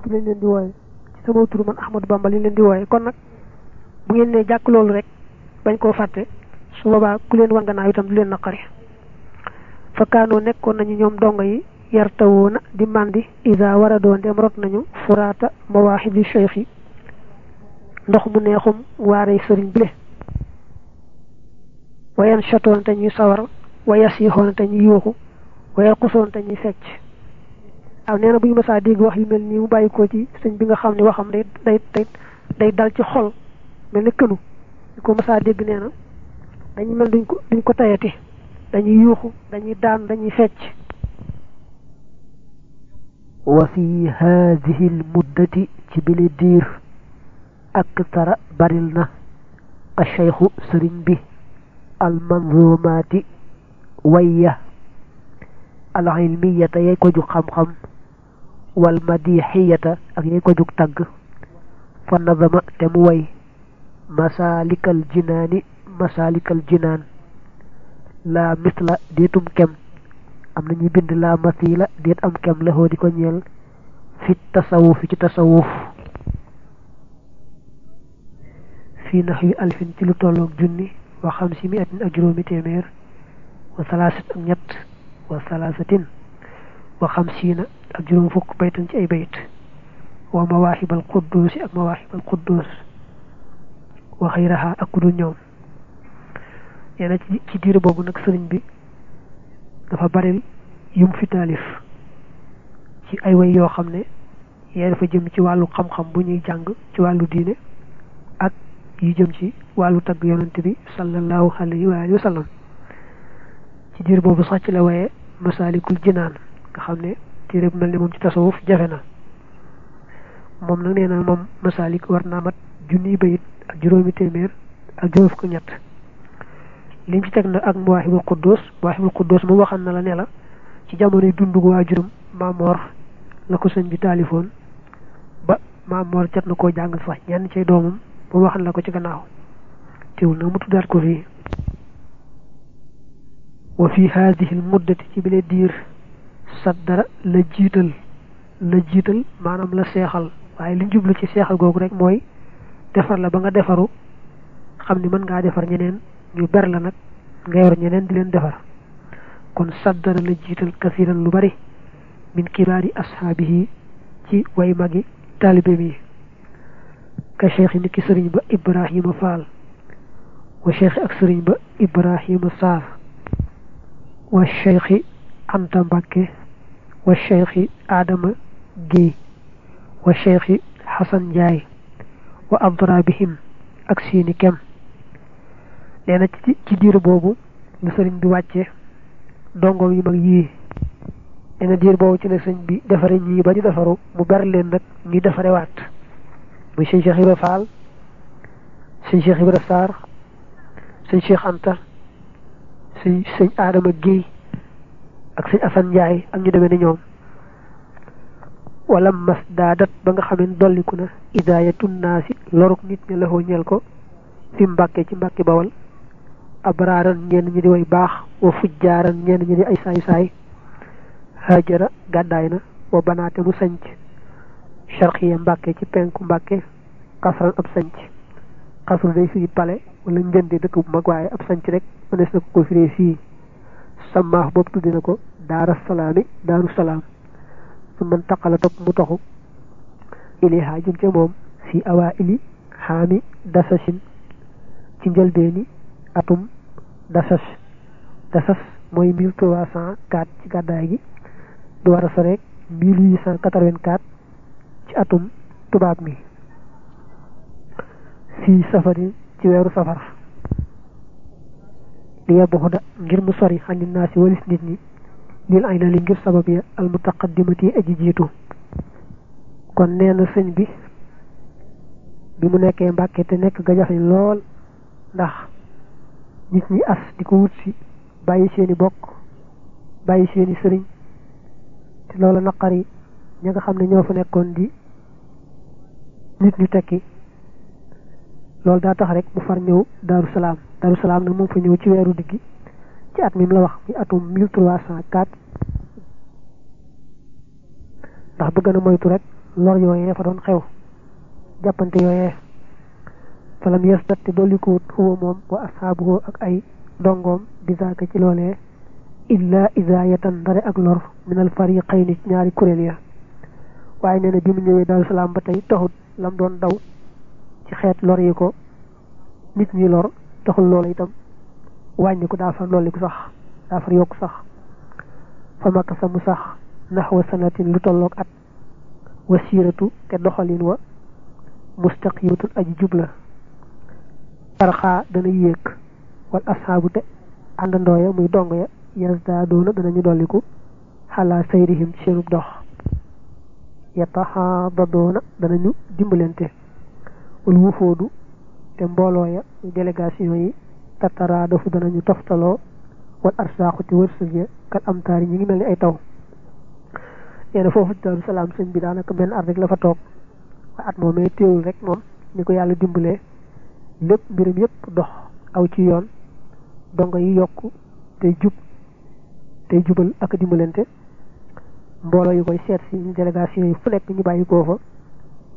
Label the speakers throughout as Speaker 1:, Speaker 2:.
Speaker 1: tur lañ leen di wooye. Ci sama tur man Ahmadou Bamba lañ leen di wooye. Kon nag bu ngeen ne jàkk loolu rek bañ koo fàtte su boobaa ku leen wan gannaaw itam du leen naqari. Fakkaanoo nekkoon nañu ñoom dongo yi yartawoona di màndi isa war a doon dem rot nañu furaata mawaaxibi cheikh yi. Ndox mu neexum waarey sëriñ bile wayan chatoon te ñuy sawar wayas yi ñuy yuuxu wayal xusoon te ñuy fecc. Aw nee na bu ñu mësaa wax yu mel nii mu bàyyi ko ci sëñ bi nga xam ne waxam day day day dal ci xol mel ne kënu ko mësaa dégg nee na dañuy mel duñ ko duñ ko tayati dañuy yuuxu dañuy daan dañuy fecc
Speaker 2: wa fi haadihi l muddati ci bile diir aktara baril na a cheikhu sëriñ bi al manzumaati wayya al ilmiyata yay ko jug xam-xam wal madixiyata ak yay ko jug tagg. Fa nadama te mu way. Masaalikal jinaani masaalikal jinaan. Laa misla déetum kem. Am na ñuy bind laa masila déet am kem la di ko ñeel. Fi tasawuf ci tasawuf. Fii nax yu alfin ci lu tolloog junni wa xam si mi ak juróomi téeméer wa ak wa wa ak juróom fukk baytan ci ay bayt wa mawaahibal qudduusi ak mawaahibal qudduus wa xayraha ak ku dul ñoom yeena ci diir boobu nag sëriñ bi dafa bari yum fi taalif ci ay way yoo xam ne yee dafa jëm ci wàllu xam-xam bu ñuy jàng ci wàllu diine ak yu jëm ci wàllu tagg yonante bi sallallahu alayhi wa alihi wa sallam ci diir boobu sax ci la waye masaalikul jinaan nga xam ne téere bu mel ne moom ci tasawuf jafe na. Moom nag nee na moom masaalik war naa mat junniy bayit ak juróomi téeméer ak juróom fukk ñett. Liñ ci teg na ak mawaahibul quddus mawaahibul quddus mu waxan na la ne la ci jamonoy dundu waajuram maamoor la ko sëñ bi taalifoon ba maamoor jot na koo jàngal sax ñenn cay doomam ba waxan la ko ci gannaaw. Teewul nag mu tuddaat ko fii. Wa fi ci bile diir saddara la jiital la jiital maanaam la seexal. Waaye liñ jublu ci seexal googu rek mooy defar la ba nga defaru xam ni mën ngaa defar ñeneen ñu ber la nag nga yor ñeneen di leen defar. Kon saddara la jiital kasiran lu bari min kibaari ashaabihi ci way magi taalibe mi ka cheikh ni ki sëriñ ba ibrahima faal wa cheikh ak sëriñ ba ibrahima saar wa cheikhi anta والشيخ آدم جي والشيخ حسن جاي وأضرابهم أكسيني كم لأن تدير بوبو نسرين بواتي dongo yi mag yi ene dir bobu ci la señ bi defare ñi ba ñu defaru mu ber leen nak ñi defare waat muy señ cheikh ibra fall señ cheikh ibra sar señ cheikh anta señ señ adama gueye ak sëñ Assane Ndiaye ak ñu demee ni ñoom. Wala mas daadat ba nga xamee dolliku na idaayatu naasi loruk nit ñi la ñeel ko fi mbàkke ci mbàkke bawal abraaran ñenn ñi di way baax wa fujjaaran ñenn ñi di ay saay-saay. Hajara gàddaay na wa banaate mu sanc. Sharqiya mbàkke ci penku mbàkke kasran ab sanc. Xasru day firi pale wala njënde dëkk bu mag ab sanc rek mënees na ko ko fii samaax boobu tuddi na ko daara salaami daaru salaam. Su man taqala topp mu toxu ilayha jëm ca moom fi awaa ili xaami dasasin. Ci njëlbeeni atum dasas. Dasas cent quatre ci gàddaay gi. Du war a cent quatre-vingt-quatre ci atum tubaab mi. Fii safari ci safar li yebbu da ngir mu sori xandi naa si walis nit ñi. lil ay na li ngir sabab ya al mutaqaddimati aji jiitu. kon nee na sëñ bi bi mu nekkee mbàkke te nekk ga jafe lool ndax nit ñi as di ko wut si bàyyi seeni bokk bàyyi seeni sëriñ te loolu naqari ña nga xam ne ñoo di nit ñu tekki loolu daa tax rek mu far ñëw Daaru Salaam. Daaru Salaam nag moom fa ñëw ci weeru diggi. Ci at mi mu la wax mi atum mille trois cent quatre. Ndax bëgg na moytu rek lor yooyee fa doon xew. Jàppante yooyee. Falam yasdat te dollikuwut huwa wa ashaabuhu ak ay dongoom di zaaka ci loolee. Illa isaayatan ndare ak lor minal fariqayni ci ñaari kuréel ya. Waaye nee na bi mu ñëwee Daaru Salaam ba taxut lam doon daw ci xeet lor yi ko nit ñi lor taxul loola itam wàññi ko daa far ko sax daa far yokk sax fa makka sa mu sax naxwa sanatin lu tolloog at wa siiratu te doxalin wa mustaqimatun aji jubla tarxaa dana yéeg wal ashaabu te àndandooya muy dong ya yasdaadoona danañu dolliku xalaa sayrihim ci seenub dox yataxaadadoona danañu dimbalante wal wufoodu te mbooloo ya muy délégation yi tattara dafu danañu toftaloo wal arsaaxu te wërsëg ya kal amtaar yi ñu ngi mel ni ay taw. Nee na foofu Daaru Salaam sëñ bi daanaka benn at rek la fa waaye at moomee téewul rek moom ni ko yàlla dimbalee lépp yépp dox aw ci yoon dongo yi yokk tey jub tey jubal ak dimbalante. Mbooloo yi koy seet si ñu délégation yi fu nekk ñu bàyyi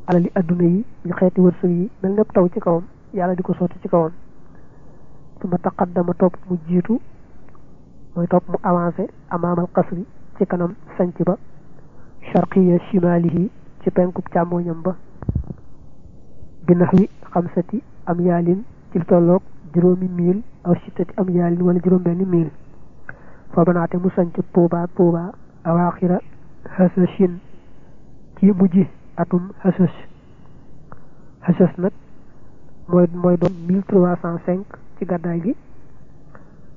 Speaker 2: alali adduna yi ñu xeeti wërsëg yi mel lépp taw ci kawam yàlla di ko sotti ci kawam su ma taqaddama topp mu jiitu mooy topp mu avancé amaamal qasri ci kanam sanc ba sharqiya shimalihi ci penkub càmmooñam ba bi naxwi xamsati am yaalin ci tolloog juróomi miil aw sittati am yaalin wala juróom benn miil fa banaate mu sanc tuuba tuuba awaaxira xasashin ci mujj atum xasas xasas doon mille trois cent cinq ci gàddaay gi.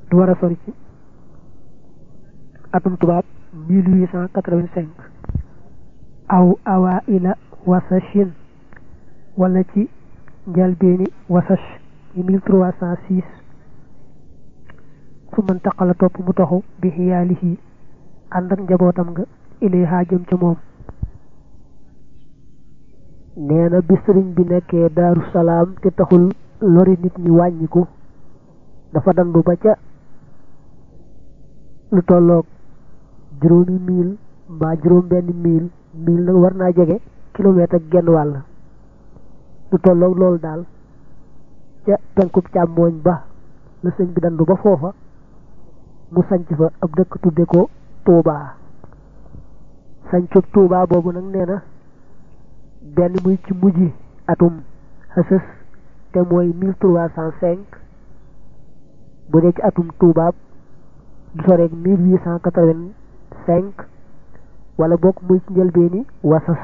Speaker 2: Du war a sori ci atum tubaab mille huit cent quatre-vingt-cinq. Aw awaa ila wasashin. Wala ci njalbeeni wasash yi mille trois cent six. Su man taqala topp mu toxu bi xiyaalihi nga jëm ca moom nee na bi sëriñ bi nekkee daaru salaam te taxul lori nit ñi wàññiku. Dafa dandu ba ca lu tolloog juróomi miil mbaa juróom benn miil. Miil nag war naa jege kilomètre ak genn wàll. Lu tolloog loolu daal ca penkub càmmooñ ba la sëñ bi dandu ba foofa mu sanc fa ab dëkk tudde ko Touba sancub Touba boobu nag nee na benn muy ci mujj atum xasës te mooy mille trois cent cinq bu dee ci atum Touba du soreeg mille huit cent quatre-vingt-cinq wala bokk muy ci njëlbeeni wasas.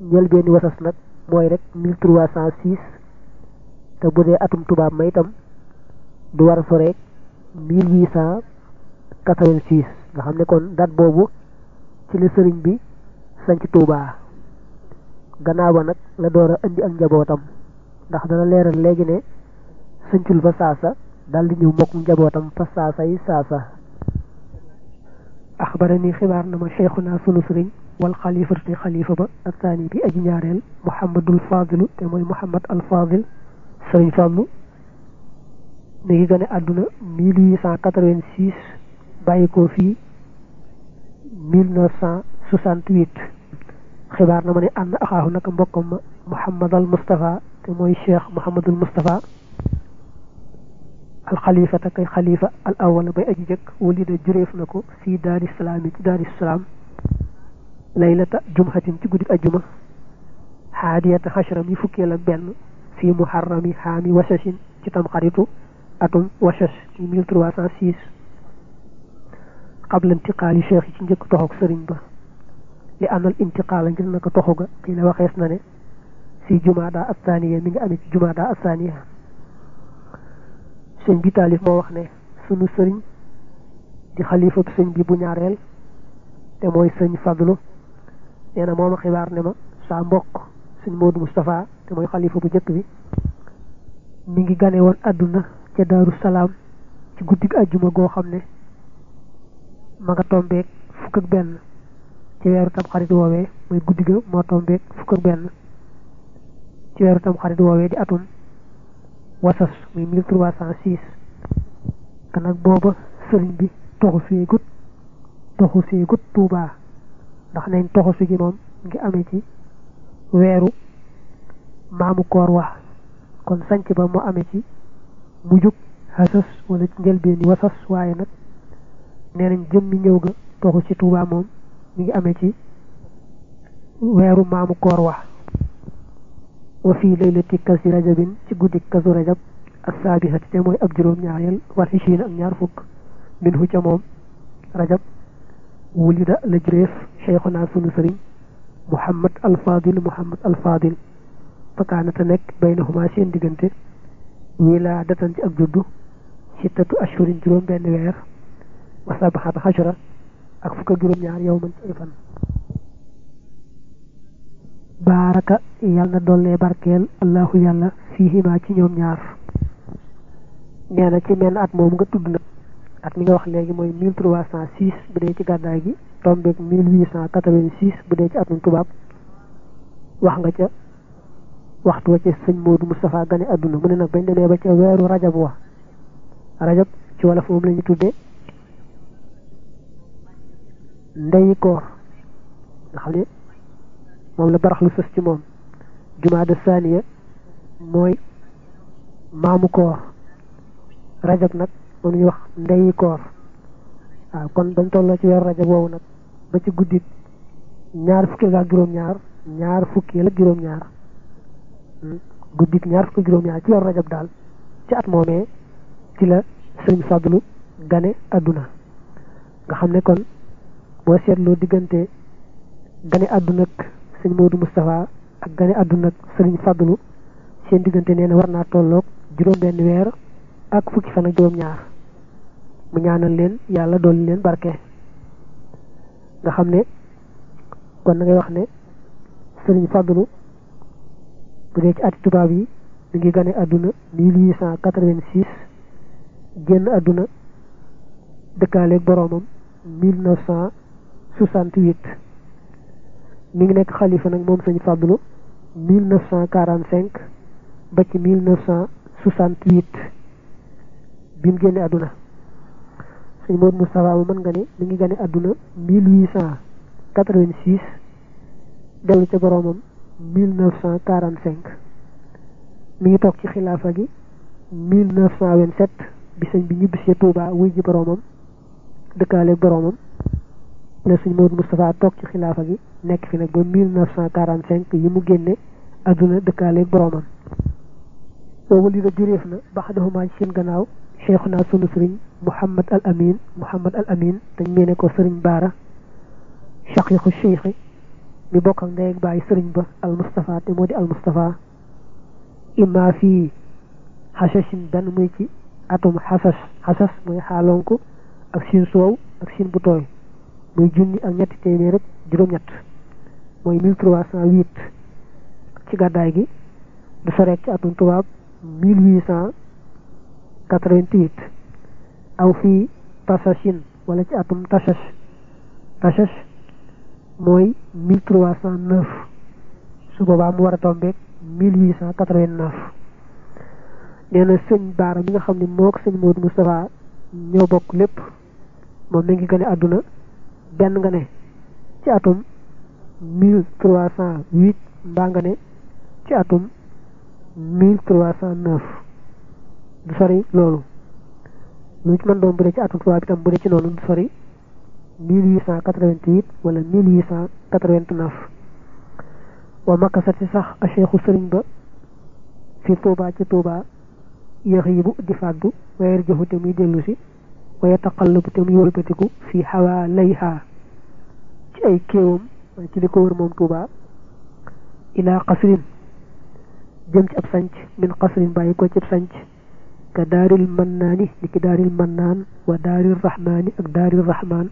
Speaker 2: Njëlbeeni wasas nag mooy rek mille trois cent six te bu dee atum tubaab ma itam du war a soreeg mille huit cent quatre-vingt-six nga xam ne kon date boobu ci la sëriñ bi sanc Touba gannaawa nak la doora andi ak njabootam ndax dana leeral léegi ne sëñcul ba saasa dal di ñëw mbokk njabootam fa saasa yi saasa axbarani xibaar na ma cheikhuna sunu sëriñ wal khalifa ti xalifa ba ak taani bi aji ñaareel mohammadul fadilu te mooy mohammad al fadil sëriñ fàllu ni ngi gën àdduna 1886 bàyyi ko 1968 خبار نمني أن أخاه نكم بكم محمد المصطفى تموي الشيخ محمد المصطفى الخليفة كي خليفة الأول بأجيك ولد جريف نكو في دار السلام دار السلام ليلة جمعة تقود الأجمع حادية خشرة مفكية لبين في محرم حامي وشش تتم قريتو أتم وشش في ميل قبل انتقال شيخي تنجك تهوك سرين li amal intiqaala ngir naka toxu ga. Xii la waxees na ne fii jumaada athaniya mi ngi amee ci jumaada athaniya. Sëñ bi taalif moo wax ne sunu sëriñ di xalifatu sëñ bi bu ñaareel te mooy sëñ fadlu. Nee na mooma xibaar ne ma saa mbokk sëñ Moodu Moustapha te mooy xalifa bu njëkk bi mi ngi gane woon àdduna ca daaru salaam ci guddig ajjuma goo xam ne ma nga ak benn ci weeru tam xarit woowee mooy guddi ga moo tombeek fukk ak benn ci weeru tam xarit woowee di atum wasas muy mille trois cent six. Te nag booba sëriñ bi toxu fee gut toxu fee gut tuubaa. Ndax nañ toxu fi gi moom ngi amee ci weeru maamu koor wax kon sanc ba moo amee ci mujjug xasas wala njëlbeeni wasas waaye nag nee jëmmi ñëw ga toxu ci Tuubaa moom mi ngi amé ci wéru maamu koor wax wa fi laylati kasi rajabin ci guddik kasu rajab as-sabihati te moy ab juroom ñaarel wal hishina ak ñaar fukk min hu ca mom rajab wulida la jreef shaykhuna sunu serigne muhammad al-fadil muhammad al-fadil fakana ta nek baynahuma seen digënté ñi la datan ci ak juddu sittatu ashhurin juroom ben wër wa sabahat hashra ak fukk juróom ñaar yow man ci fan baaraka yàlla na dollee barkeel allahu yàlla fiihima ci ñoom ñaar nee na ci menn at moom nga tudd na. At mi nga wax trois cent six bu dee ci gàddaay gi cent quatre-vingt-six bu dee ci atum tubaab. Wax nga ca waxtu wa ca sëñ Moodu Moustapha gane adduna mu ne nag bañ demee ba ca weeru rajab wa rajab ci wolof moom la ñu ndeyi koor. Nga xam moom la barax lu sës ci moom. Jumaada saaniya mooy maamu koor. Rajab nag moom ñuy wax ndeyi koor. Waaw kon bañ tolloo ci weeru rajab woowu nag ba ci guddi ñaar fukki ak juróom-ñaar ñaar fukki ak juróom-ñaar. Guddik ñaar fukki juróom-ñaar ci weeru rajab daal ci at moomee ci la sëriñ Fadlu gane adduna. Nga xam ne kon boo seetloo diggante gane adduna ak sëñ Moodu Moustapha ak gane adduna ak sëriñ Fadlu seen diggante nee na war naa tolloog juróom-benn weer ak fukki fan ak juróom-ñaar. Mu ñaanal leen yàlla dolli leen barke. Nga xam ne kon na ngay wax ne sëriñ Fadlu bu dee ci ati tubaab yi mi ngi gane cent quatre-vingt-six génn adduna dëkkaaleeg boroomam mille neuf cent soixante-huit. Mi ngi nekk xalifa nag moom sëñ cent quarante-cinq ba ci mille neuf cent soixante-huit. Bi mu génne adduna sëñ Moodu Moustapha ma mën nga ne mi ngi gane cent quatre-vingt-six dellu ca cent quarante-cinq. Mi ngi toog ci xilaafa gi mille neuf cent vingt-sept bi sëñ bi ñibbisee Touba wuy ji boroomam dëkkaaleeg boroomam la sëñ Moodu Moustapha toog ci xilaafa gi nekk fi nag ba mille neuf cent quarante-cinq yi mu génne adduna dëkkaaleeg boroomam boobu li la juréef na bax daxumaa ci seen gannaaw cheikhuna sunu sëriñ Mouhamad al Amin Mouhamad al Amin dañ meene ko sëriñ Baara shaqiqu cheikhi mi bokk ak ndey ak bàyyi sëriñ ba al Moustapha te moo di al Moustapha imma fii xasashin benn muy ci atum xasas xasas mooy xaalonku ak siin soow ak siin bu tooy muy junni ak ñetti téeméer rek juróom-ñett. Cent huit. Ci gàddaay gi du soreek ci atum tubaab mille huit cent quatre-vingt-huit. Aw fii tasashin wala ci atum mille trois cent neuf. Su boobaa mu war a tombeek mille huit cent quatre-vingt-neuf. Nee na sëñ Baara mi nga xam ne moo ko sëñ Moodu Moustapha ñoo bokk lépp moom mi ngi gën a àdduna benn nga ne ci atum mille trois cent huit mbaa nga ne ci atum mille trois cent neuf du sori loolu lu ci mën doon bu dee ci atum tubaab itam bu dee ci noonu du sori mille huit cent quatre-vingt-huit wala mille huit cent quatre-vingt-neuf wa makkasati sax a cheikhu sëriñ ba. Fi tuubaa ci tuubaa yéex yi bu di fàddu wayer joxu te muy dellu si ويتقلب تم يوربتكو في حواليها. جاي كيوم. جدي كور موم توبا. إلى قصر جمج أب سانج. من قصر باي كو تيب سانج. كدار المنان لك دار المنان. ودار الرحمن. أك دار الرحمن.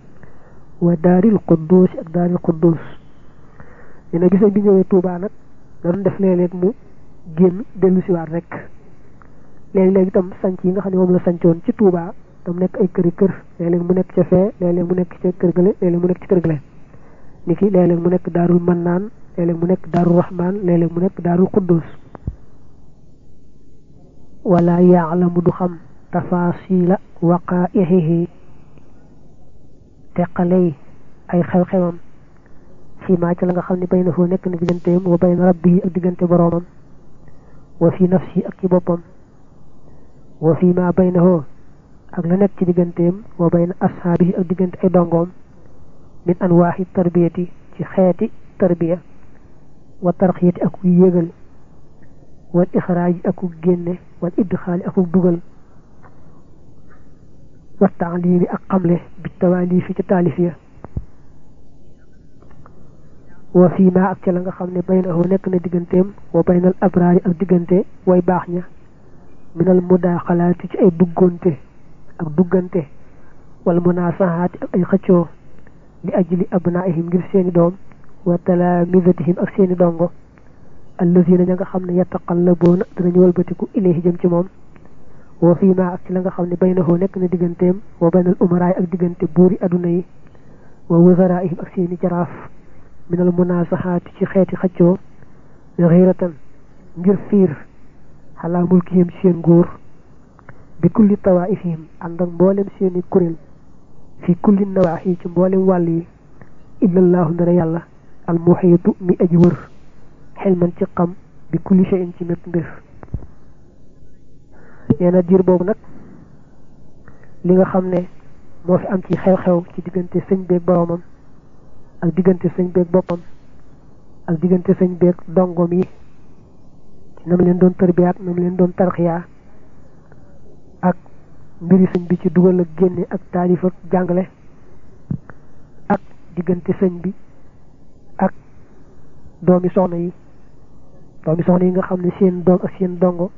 Speaker 2: ودار القدوس. أك دار القدوس. ina gisse bi ñewé touba nak da def leleet mu genn delu ci waat rek leleet tam sanci nga xamni mom la sancion ci touba tam nekk ay këri kër léeg-léeg mu nekk ca fee léeg-léeg mu nekk ca kër gële léeg-léeg mu nekk ci kër gële. Ni ki léeg-léeg mu nekk daarul mannaan léeg-léeg mu nekk daarul rahmaan léeg-léeg mu nekk daarul quddus. Wala yaalamu du xam tafaasila waqaixihi teqaley ay xew-xewam fii maa ci la nga xam ne bay na foo nekk na digganteem wa bay na rabbi ak diggante boroomam wa fi nafsi ak ci boppam wa fii maa bay na foo ak la nekk ci digganteem wa bay na ashaabi ak diggante ay dongoom min anwaaxi tarbiyati ci xeeti tarbiya wa tarxiyati ak yéegal wal ixraaji akuk génne wal idxaali akuk dugal wa taalimi ak xamle bi tawaalifi ci taalif ya wa fii ma ak ca la nga xam ne baynahu nekk na digganteem wa baynal abraari ak diggante way baax ña minal mudaaxalaati ci ay duggonte ak duggante wala munaasahaati ak ay xëccoo li ajli abnaihim ngir seeni doom wa talaamidatihim ak seeni dongo allazina ña nga xam ne yataqallaboona danañu walbatiku ilayhi jëm ci moom wa fii ma ak ci la nga xam ne baynahu nekk na digganteem wa baynal umaraay ak diggante buuri aduna yi wa wazaraihim ak seeni jaraaf minal munaasahaati ci xeeti xëccoo xiratan ngir fiir xalaa mulkihim seen nguur بكل طوائفهم عندك بولم سيني كرل في كل النواحي بولم والي. إلا الله نرى الله المحيط مأجور حلما تقم بكل شيء تمتبر يانا دير بوبنك لغا خمني موش أمتي خيو خيو كي ديغنتي سنج بيك بروما أل ديغنتي سنج بيك بوبن أل ديغنتي سنج بيك دونغومي. نملين دون تربيات نملين دون ترخيات mbiri sëñ bi ci dugal ak génne ak taalif ak jàngale ak diggante sëñ bi ak doomi soxna yi. Doomi soxna yi nga xam ne seen doom ak seen dongo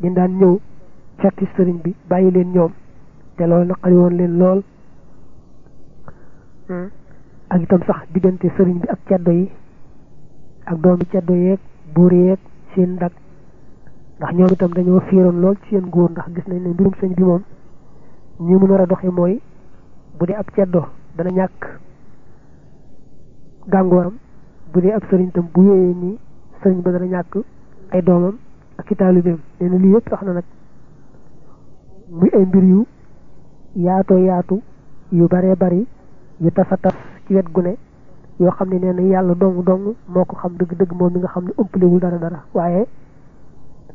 Speaker 2: dañ daan ñëw fekk sëriñ bi bàyyi leen ñoom te loolu naqari woon leen lool. Ak itam sax diggante sëriñ bi ak ceddo yi ak doomi ceddo yeeg buur yeeg seen ndag ndax ñoom itam dañoo fiiroon lool ci seen góor ndax gis nañ ne mbirum sëñ bi moom ñi mu nar a doxe mooy bu dee ab ceddo dana ñàkk gàngooram bu dee ab sëriñ tam bu wéyee nii sëriñ ba dana ñàkk ay doomam ak i taalibeem. Nee na lii yëpp tax na nag muy ay mbir yu yaatoo yaatu yu baree bari yu tasa tas ci wet gu ne yoo xam ne nee na yàlla dong dong moo ko xam dëgg-dëgg moom mi nga xam ne ëmpalewul dara dara waaye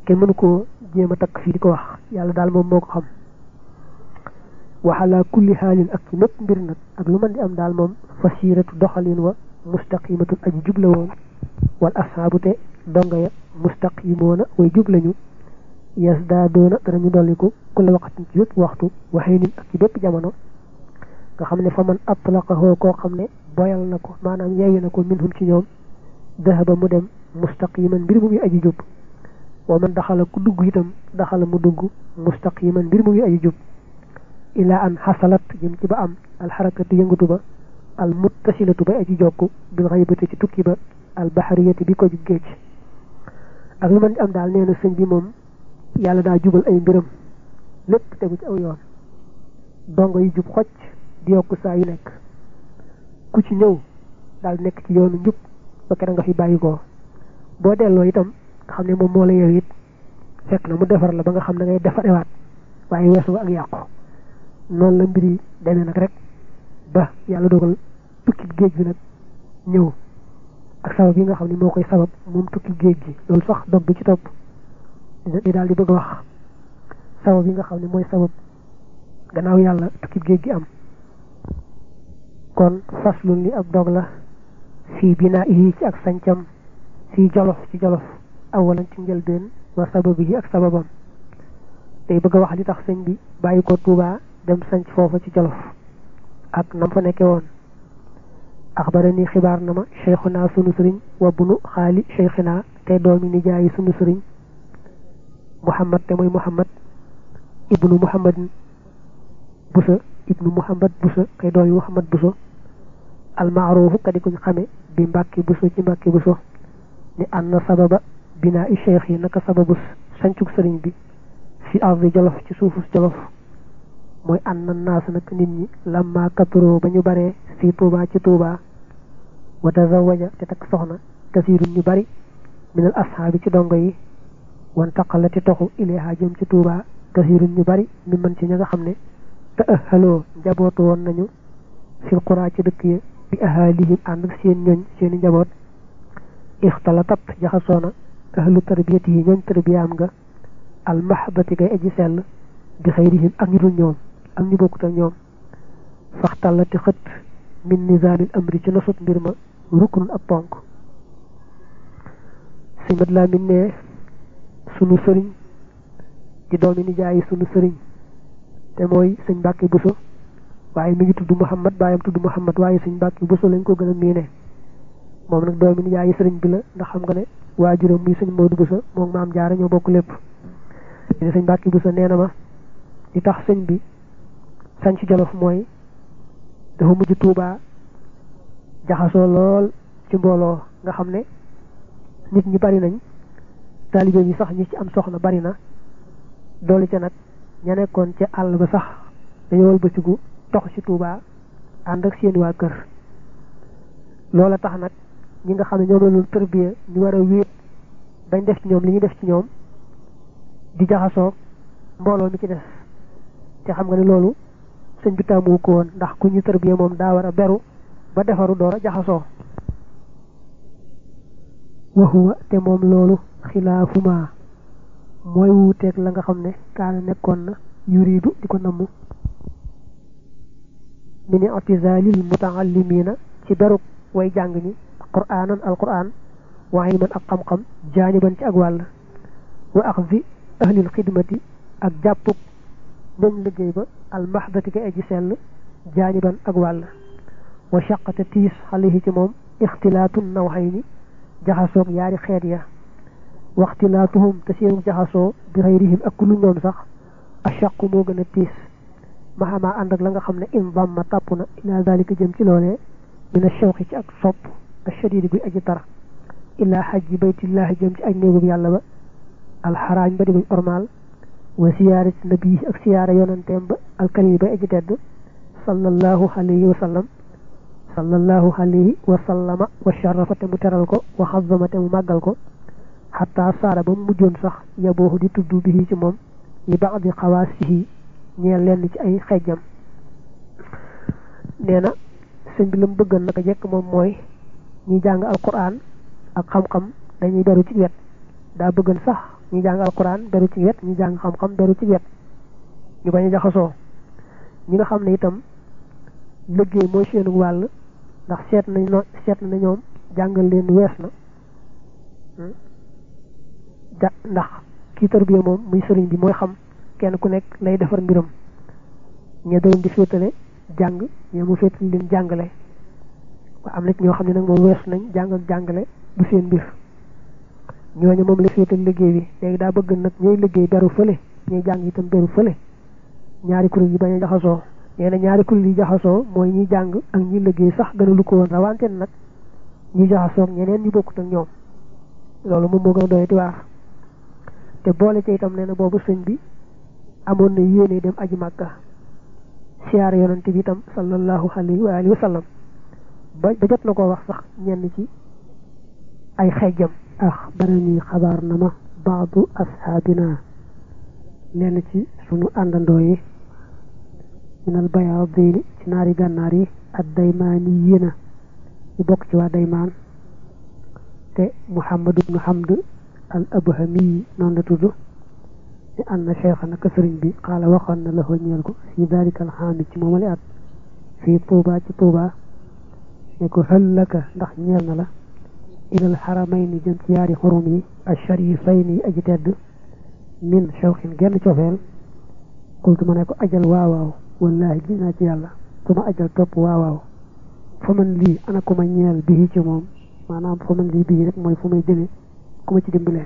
Speaker 2: kenn mënu koo jéem a takk fii di ko wax yàlla daal moom moo ko xam waxalaa kulli xaalin ak ci mépp mbir nag ak lu mën di am daal moom fasiratu doxalin wa mustaqimatun aji jubla woon wal ashaabu te donga ya mustaqimoona way jublañu yas daa doona danañu dolliku ku la waxatin ci yëpp waxtu waxee ak ci bépp jamono nga xam ne fa man atlaqahoo koo xam ne boyal na ko maanaam ko minhum ci ñoom dahaba mu dem mustaqiman mbir mu ngi aji jub wa man daxala ku dugg itam daxala mu dugg mustaqiman mbir mu ngi aji jub ila an xasalat jëm ci ba am alxarakatu yëngatu ba al muttasilatu ba aji jokku bil xaybati ci tukki ba al baxariyati bi ko ju géej. ak lu di am daal nee na sëñ bi moom yàlla daa jubal ay mbiram lépp tegu ci aw yoon. dongo yi jub xocc di yokk saa yu nekk. ku ci nekk ci yoonu ba nga fi ko. boo itam xam ne moom moo la yeew it fekk na mu defar la ba nga xam ne ngay defarewaat. Waaye weesu ak yàqu. Noonu la mbir yi demee nag rek. Ba yàlla dogal tukki géej bi nag ñëw. Ak sabab yi nga xam ne moo koy sabab moom tukki géej gi. Loolu sax dog bi ci topp. Di daal di bëgg wax. Sabab yi nga xam ne mooy sabab gannaaw yàlla tukki géej gi am. Kon faslun li ab dog la. Fii binaa yi ci ak sancam fii jolof ci jolof awalan ci njëlbeen wa sababihi ak sababam. Day bëgg wax li tax sëñ bi bàyyi ko tuuba dem sanc foofa ci jolof ak nam fa nekke woon. أخبرني خبار نما شيخنا سنسرين وابن خالي شيخنا تي دومي نجاي سنسرين محمد تموي محمد ابن محمد بوسا ابن محمد بوسا كي دومي محمد بوسا المعروف كدي كون خامي بمباكي بوسا تي مباكي بوسا لأن سبب anna binaa i cheikh yi naka sababu sancug sëriñ bi fi ardi jolof ci suufus jolof mooy an na naas nag nit ñi lamma katuroo ba ñu baree fii tuuba ci tuuba wa tazawaja te takk soxna kasirun ñu bari minal ashaabi ci dongo yi wan taqala ti toxu ilayha jëm ci tuuba kasirun ñu bari mi mën ci ña nga xam ne te ëxaloo njabootu woon nañu fil quraa ci yi bi ahalihim ànd seen ñooñ seeni njaboot ixtalatat jaxasoona ahlu tarbiyati yi ñooñ tarbiyaam nga al mahabati gay aji sell bi xayrihim ak ñu dul ñoom ak ñu bokkut ak ñoom faxtalati xët min nizaamil amri ci nosut mbir ma ruknun ab ponk si mat laa min ne sunu sëriñ di doomi nijaayi sunu sëriñ te mooy sëñ Mbàkke Buso waaye mi ngi tudd Muhammad baayam tudd Muhammad waaye sëñ Mbàkke Buso lañ ko gën a miine moom nag doomi nijaayi sëriñ bi la ndax xam nga ne waajuram muy sëñ Moodu Buso moom maam jaara ñoo bokk lépp. Ne sëñ Mbàkke Buso nee na ma di tax sëñ bi sañ ci Jolof mooy dafa mujj Tuubaa jaxasoo lool ci mbooloo. Nga xam ne nit ñi bari nañ taalibe yi sax ñi ci am soxna bari na. Doolu ca nag ña nekkoon ca àll ba sax dañoo wëlbatiku tox ci Tuubaa ànd ak seen waa kër. Loola tax nag ñi nga xam ne ñoom la loolu tërbiya ñu war a wéet bañ def ci ñoom li ñu def ci ñoom di jaxasoo mbooloo mi ci des. Te xam nga ne loolu sëñ bi taamu ko woon ndax ku ñu tërbiya moom daa war a beru ba defaru door a jaxasoo. Waxuwa te moom loolu xilaafuma mooy la nga xam ne kaana nekkoon na yuridu di ko namm min i'tizalil mutaallimina ci beruk way jàng ñi قرآنا القرآن وعلما أقمقم جانبا كأقوال وأخذي أهل الخدمة أجابك من لجيب المحضة كأجسال جانبا أقوال وشقة تيس عليه تموم اختلاط النوحين جهسوا بياري خيرية واختلاطهم تسير جهسوا بغيرهم أكل المنزق أشق موغن التيس مع ما أندق لنغا خمنا إن ضم تابنا إلى ذلك جمتلوني من الشوق كأكسب sopp ashadidi guy aji tar ila xajji baytillahi jëm ci aj néegub yàlla ba alxaraañ ba di buñ ormaal wa siyaarati nabii ak siyaara yonanteem ba alkarim ba aji tedd sallallahu alayhi wa sallam sallallahu alayhi wa sallama wa sharafa te mu teral ko wa xazama te mu màggal ko xataa saara ba mu mujjoon sax yabooxu di tudd bi ci moom li baadi xawaasihi ñeel lenn ci ay xejjam nee na sëñ bi la mu bëggoon naka jekk moom mooy ñi jàng alquran ak xam-xam dañuy beru ci wet. Daa bëggoon sax ñi jàng alquran beru ci wet ñi jàng xam-xam beru ci wet. Ñu bañ a jaxasoo. Ñi nga xam ne itam liggéey mooy seenu wàll ndax seet nañ no seet na ñoom jàngal leen wees na. Ndax kii tarbiya moom muy sëriñ bi mooy xam kenn ku nekk lay defar mbiram. Ña doon di féetale jàng ñoo mu féetale leen jàngale am na ci ñoo xam ne nag moom wees nañ jàng ak jàngale du seen mbir. Ñooñu moom la féetal liggéey bi. Léegi daa bëgg nag ñooy liggéey beru fële ñuy jàng itam beru fële. Ñaari kuréel yi bañ a jaxasoo. Nee na ñaari kuréel yi jaxasoo mooy ñi jàng ak ñi liggéey sax gën a lu ko woon, rawante nag ñi jaxasoo ñeneen ñu bokkut ak ñoom. Loolu moom moo gën a doyati waar. Te boole ci itam nee na boobu sëñ bi amoon na yéene dem aji màkka siyaare yonante bi itam sallallahu alayhi wa alihi wa sallam. Ba jot na ko wax sax ñenn ci ay xejjam axbarani xabaar na ma baadu asxaabina lenn ci sunu àndandoo yi minal bayaadini ci naari gànnaar yi ak daymaani yéena ñu bokk ci waa daymaan te muhammad ibnu hamd al abhami noonu la tudd ni ànd na cheikh naka sëriñ bi xaala waxoon na la ñeel ko fi dalika alxaami ci moomale at fii tuuba ci tuuba نكو هل لك ندخ نيلنا لا إلى الحرمين جن سياري حرمي الشريفين اجتد من شوق ген تشوفل قلت ما نكو أجل واو والله جينا تي يالا ثم أجل توب واو فمن لي أنا كوما نيل به تي موم مانام فمن لي بي رك موي فمي ديمي كوما تي ديمبل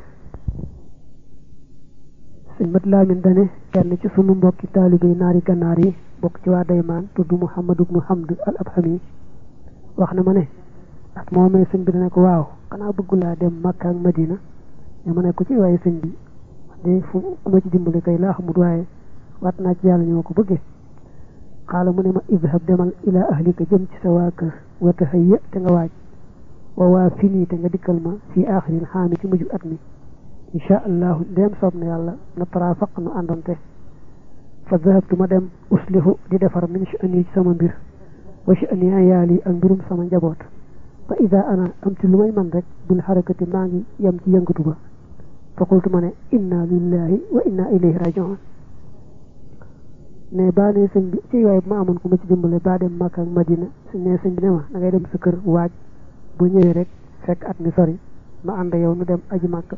Speaker 2: سن متلا من دني كان تي سونو مبوكي طالبي ناري كناري بوك تي وا ديمان تدو محمد بن حمد الابحمي wax na ma ne ak moomee sëñ bi dane ko waaw xanaa bëggulaa dem makka ak madina ne ma ne ko ci waaye sëñ bi de fu ma ci dimbale kay laa xamut waaye waat naa ci yàlla ñoo ko bëggee xaala mu ne ma idhab demal ila ahlika jëm ci sa waa wa tahayya te nga waaj wa waa fini te nga dikkal ma fii aaxiril xaami ci mujj at insha allahu ndéem soob na yàlla na tarafaq nu àndonte fa dahabtu ma dem uslihu di defar min sha'ani ci sama mbir wa sha'ni ayaali ak mbirum sama njaboot fa ida ana am ci lu may man rek bil xarakati maa ngi yem ci yëngatu ba fa qultu ma ne inna lillahi wa inna ilayhi rajiun ne baa ne sëñ bi ci waaye ma amoon ku ma ci dimbale baa dem Makka ak Madina su ne sëñ bi ne ma da ngay dem sa kër waaj bu ñëwee rek fekk at mi sori ma ànd yow nu dem aji Makka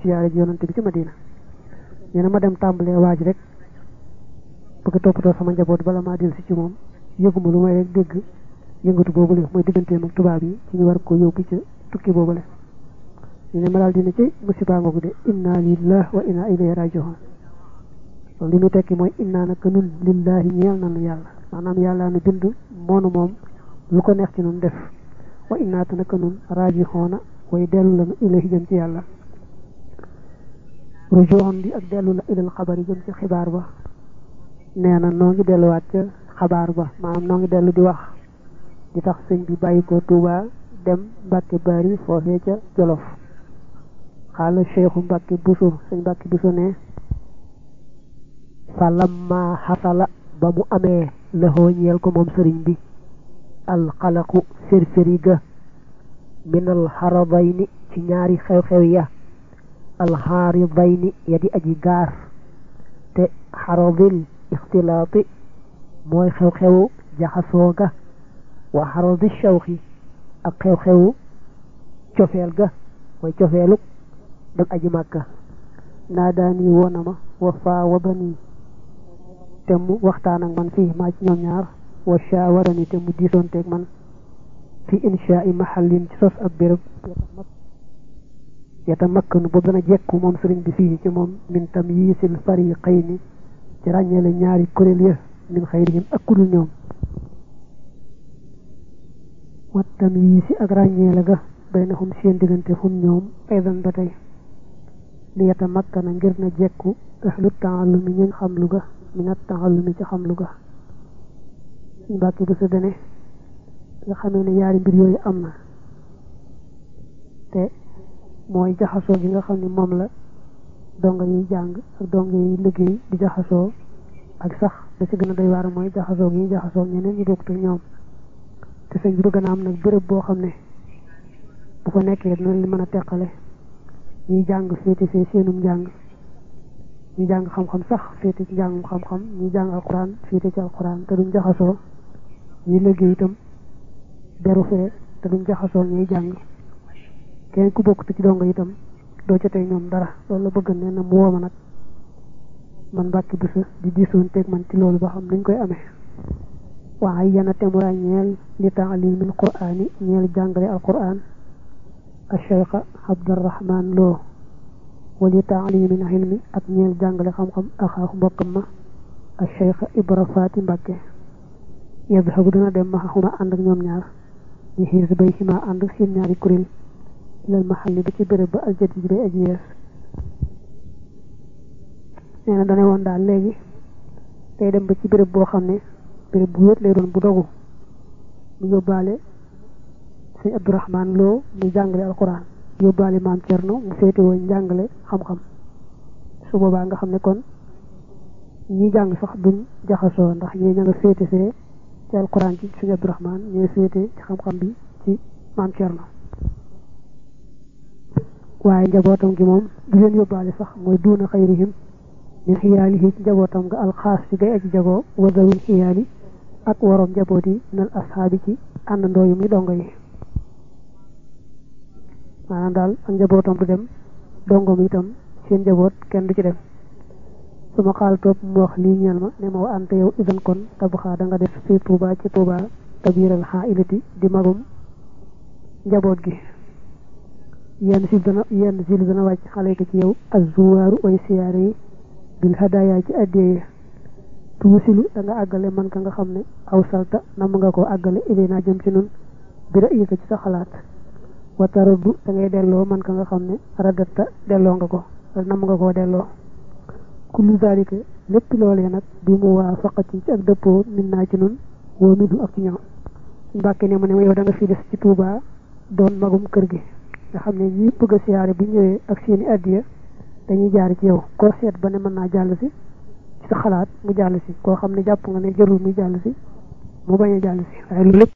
Speaker 2: siyaare ji yonante bi ci Madina nee na ma dem tàmbalee waaj rek bëgg toppatoo sama njaboot bala maa del si ci moom yëguma lu may rek dégg yëngatu boobule mooy digganteem ak tubaab yi ci ñu war ko yóbbu ca tukki boobule ñu ne ma daal dina ci musiba ngoogu de inna lillahi wa inna ilayhi rajiun li muy tekki mooy inna naka nun lillahi ñeel nanu yàlla maanaam yàlla nu bind moonu moom lu ko neex ci nun def wa inna te naka nun rajihoona way dellu lanu ilayhi jëm ci yàlla rujuun bi ak dellu la ilal xabar yi jëm ci xibaar ba nee na noo ngi delluwaat ca xabaar ba maanaam noo ngi dellu di wax di tax sëñ bi bàyyi ko Tuuba dem Mbàkke Bari foofee ca Jolof. Xaala cheikhu Mbàkke Buso sëñ Mbàkke Buso ne fa lamma xasala ba mu amee lëxoo ñeel ko moom sëriñ bi alxalaqu firfiri ga minal xaradayni ci ñaari xew-xew ya. Alxaaridayni ya di aji gaar te xaradil ixtilaati موي خيو خيو جاخاسوغا وحرل دي اك خيو خيو تيوفيلغا موي تيوفيلو دك ادي مكه ناداني ونما وفا وبني تم وقتان من في ما نيو نيار وشاورني تم ديسونتك من في انشاء محل جرس اكبر يتمكن بدنا جيكو مون سرين دي سي تي مون من تمييز الفريقين تراني لنياري كوريليه min xayrihim ak kudul ñoom. Wat tamyiisi ak ràññeele ga baynahum seen diggante hum ñoom aydan ba tey. Li yata makkana ngir na jekku ahlu taallumi ñuñ xam lu ga minat taallumi ci xam lu ga. Suñ bàkki bu dene nga xamee ne ñaari mbir yooyu am na. Te mooy jaxasoo gi nga xam moom la donga yiy jàng ak donga yiy liggéey di jaxasoo ak sax da ci gën a doy waar mooy jaxasoo gi jaxasoo ñeneen ñi bokkut ak ñoom. Te sëñ bi bëgg na am nag béréb boo xam ne bu ko nekkee noonu li mën a teqale. Ñuy jàng féete fee seenum njàng ñuy jàng xam-xam sax féete ci njàngum xam-xam. Ñuy jàng alxuraan féete ci alxuraan te duñ jaxasoo. Ñuy liggéey itam beru fee te duñ jaxasoo ñuy jàng. Kenn ku bokk ci donga itam doo ca tey ñoom dara. Loolu bëgg nee na mu wooma nag man mbàkki bisa di diisoon teeg man ci loolu ba xam niñ koy amee. Waaye yana temura ñeel li taalimil quraani ñeel jàngale alquran acheikha abdurahman loo wali taalimin xilmi ak ñeel jàngale xam-xam axaaxu mbokkam ma acheikha ibra faati mbàkke. Yadhabu dina dem ma xuma ànd ak ñoom ñaar ñu xiis bay xima ànd ak ñaari kuréel ilal maxalli bi ci béréb ba nee na dane woon daal léegi. Day dem ba ci béréb boo xam ne bu wéet lay doon bu dogu. Mu yóbbaale sëñ abdourahman loo mu jàngale alquran yóbbaale maam cerno mu féete woon jàngale xam-xam. Su boobaa nga xam ne kon ñi jàng sax duñ jaxasoo ndax ñi nga féete fee ci alquran ci sëñ abdourahman ñooy féete ci xam-xam bi ci maam cerno. Waaye njabootam gi moom du leen yóbbaale sax mooy duuna xayrihim min xiyaalihi ci njabootam nga alxaas ci gay aji jagoo wadawil xiyaali ak waroom njaboot yi nal ashaabi ci àndandoo yu muy dongo yi. Maanaam daal ak njabootam du dem dongom itam seen njaboot kenn du ci dem. Su ma xaal mu wax lii ñeel ma ne ma wa yow idan kon tabaxaa da nga def fii tuuba ci tuuba kabiral xaa ilati di magum njaboot gi. Yenn sil dana yenn sil dana wàcc xale ci yow azuwaaru way siyaare yi bil hadaya ci addiyee tuusilu da nga àggale man ka nga xam ne aw salta nam nga ko àggale ilayna jëm ci nun bi ra'yika ci sa xalaat. Wa taraddu da ngay delloo man ka nga xam ne raddatta delloo nga ko nam nga koo delloo. Kullu zalika lépp loolee nag bi mu waa faqati ci ak dëppoo min naa ci nun woo midu ak ci ñoom. Mbàkke ne mu yow da nga fi des ci Tuuba doon magum kër gi. Nga xam ne ñi bëgg siyaare bu ñëwee ak seeni addiya dañuy jaar ci yow. Koo seet ba ne mën naa jàll si ci sa xalaat mu jàll si. Koo xam ne jàpp nga ne jarul muy jàll si
Speaker 1: mu bañ a jàll si. Waaye loolu lépp